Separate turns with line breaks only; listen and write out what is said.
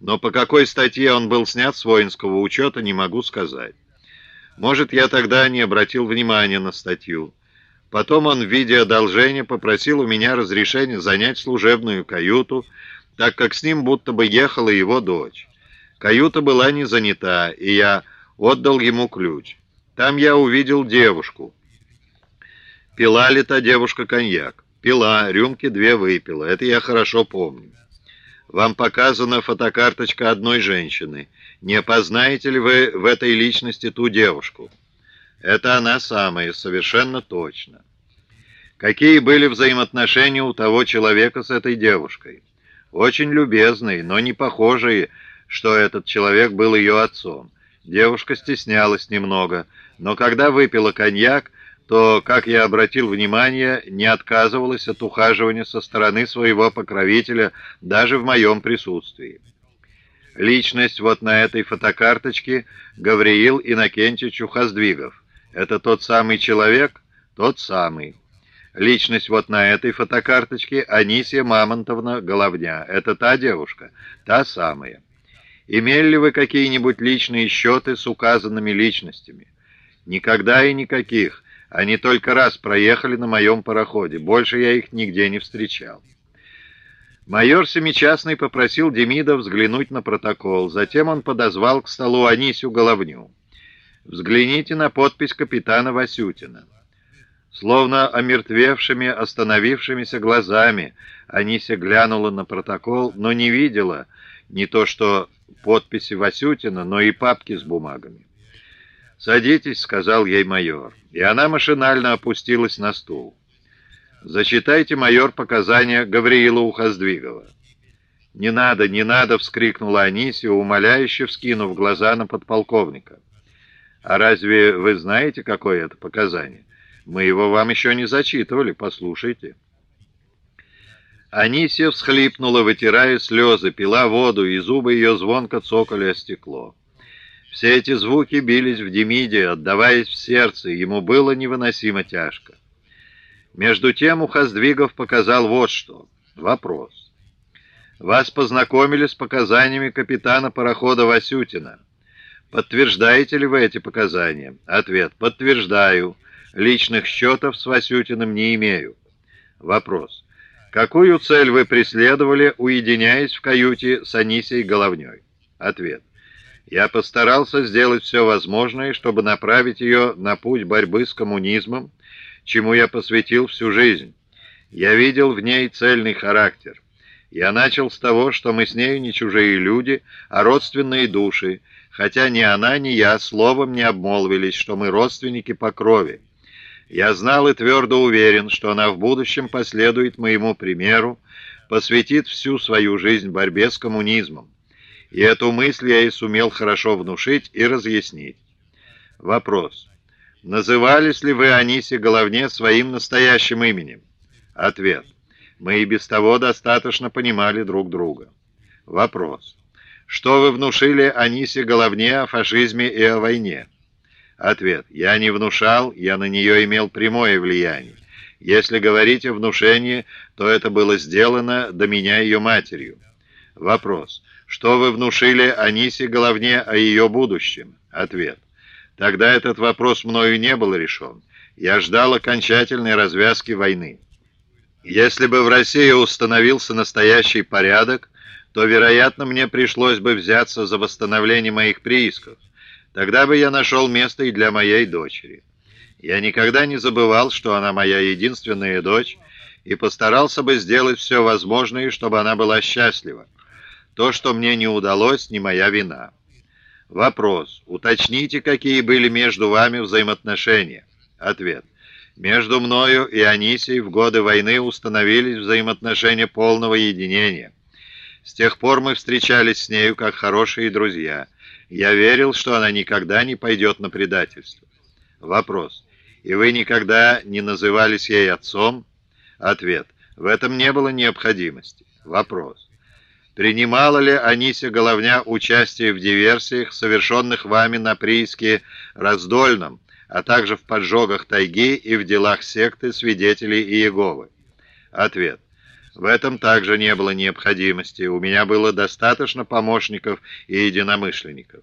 но по какой статье он был снят с воинского учета, не могу сказать. Может, я тогда не обратил внимания на статью. Потом он в виде одолжения попросил у меня разрешения занять служебную каюту, так как с ним будто бы ехала его дочь. Каюта была не занята, и я отдал ему ключ. Там я увидел девушку. Пила ли та девушка коньяк? Пила, рюмки две выпила, это я хорошо помню. Вам показана фотокарточка одной женщины. Не опознаете ли вы в этой личности ту девушку? Это она самая, совершенно точно. Какие были взаимоотношения у того человека с этой девушкой? Очень любезные, но не похожие, что этот человек был ее отцом. Девушка стеснялась немного, но когда выпила коньяк, то, как я обратил внимание, не отказывалась от ухаживания со стороны своего покровителя даже в моем присутствии. Личность вот на этой фотокарточке Гавриил Иннокентьевич Ухоздвигов. Это тот самый человек? Тот самый. Личность вот на этой фотокарточке Анисия Мамонтовна Головня. Это та девушка? Та самая. Имели ли вы какие-нибудь личные счеты с указанными личностями? Никогда и никаких. Они только раз проехали на моем пароходе. Больше я их нигде не встречал. Майор Семичастный попросил Демида взглянуть на протокол. Затем он подозвал к столу Анисю Головню. «Взгляните на подпись капитана Васютина». Словно омертвевшими, остановившимися глазами, Анися глянула на протокол, но не видела не то что подписи Васютина, но и папки с бумагами. «Садитесь», — сказал ей майор, и она машинально опустилась на стул. «Зачитайте, майор, показания Гавриила Ухоздвигова». «Не надо, не надо!» — вскрикнула Анисия, умоляюще вскинув глаза на подполковника. «А разве вы знаете, какое это показание? Мы его вам еще не зачитывали, послушайте». Анисия всхлипнула, вытирая слезы, пила воду, и зубы ее звонко цокали о стекло. Все эти звуки бились в Демиде, отдаваясь в сердце, ему было невыносимо тяжко. Между тем Ухоздвигов показал вот что. Вопрос. Вас познакомили с показаниями капитана парохода Васютина. Подтверждаете ли вы эти показания? Ответ. Подтверждаю. Личных счетов с Васютиным не имею. Вопрос. Какую цель вы преследовали, уединяясь в каюте с Анисией Головней? Ответ. Я постарался сделать все возможное, чтобы направить ее на путь борьбы с коммунизмом, чему я посвятил всю жизнь. Я видел в ней цельный характер. Я начал с того, что мы с нею не чужие люди, а родственные души, хотя ни она, ни я словом не обмолвились, что мы родственники по крови. Я знал и твердо уверен, что она в будущем последует моему примеру, посвятит всю свою жизнь борьбе с коммунизмом и эту мысль я и сумел хорошо внушить и разъяснить. Вопрос. Назывались ли вы Анисе Головне своим настоящим именем? Ответ. Мы и без того достаточно понимали друг друга. Вопрос. Что вы внушили Анисе Головне о фашизме и о войне? Ответ. Я не внушал, я на нее имел прямое влияние. Если говорить о внушении, то это было сделано до меня ее матерью. Вопрос. Что вы внушили Анисе Головне о ее будущем? Ответ. Тогда этот вопрос мною не был решен. Я ждал окончательной развязки войны. Если бы в России установился настоящий порядок, то, вероятно, мне пришлось бы взяться за восстановление моих приисков. Тогда бы я нашел место и для моей дочери. Я никогда не забывал, что она моя единственная дочь, и постарался бы сделать все возможное, чтобы она была счастлива. То, что мне не удалось, не моя вина. Вопрос. Уточните, какие были между вами взаимоотношения. Ответ. Между мною и Анисией в годы войны установились взаимоотношения полного единения. С тех пор мы встречались с нею как хорошие друзья. Я верил, что она никогда не пойдет на предательство. Вопрос. И вы никогда не назывались ей отцом? Ответ. В этом не было необходимости. Вопрос. Принимала ли Анися Головня участие в диверсиях, совершенных вами на прииске Раздольном, а также в поджогах тайги и в делах секты свидетелей Иеговы? Ответ. В этом также не было необходимости, у меня было достаточно помощников и единомышленников.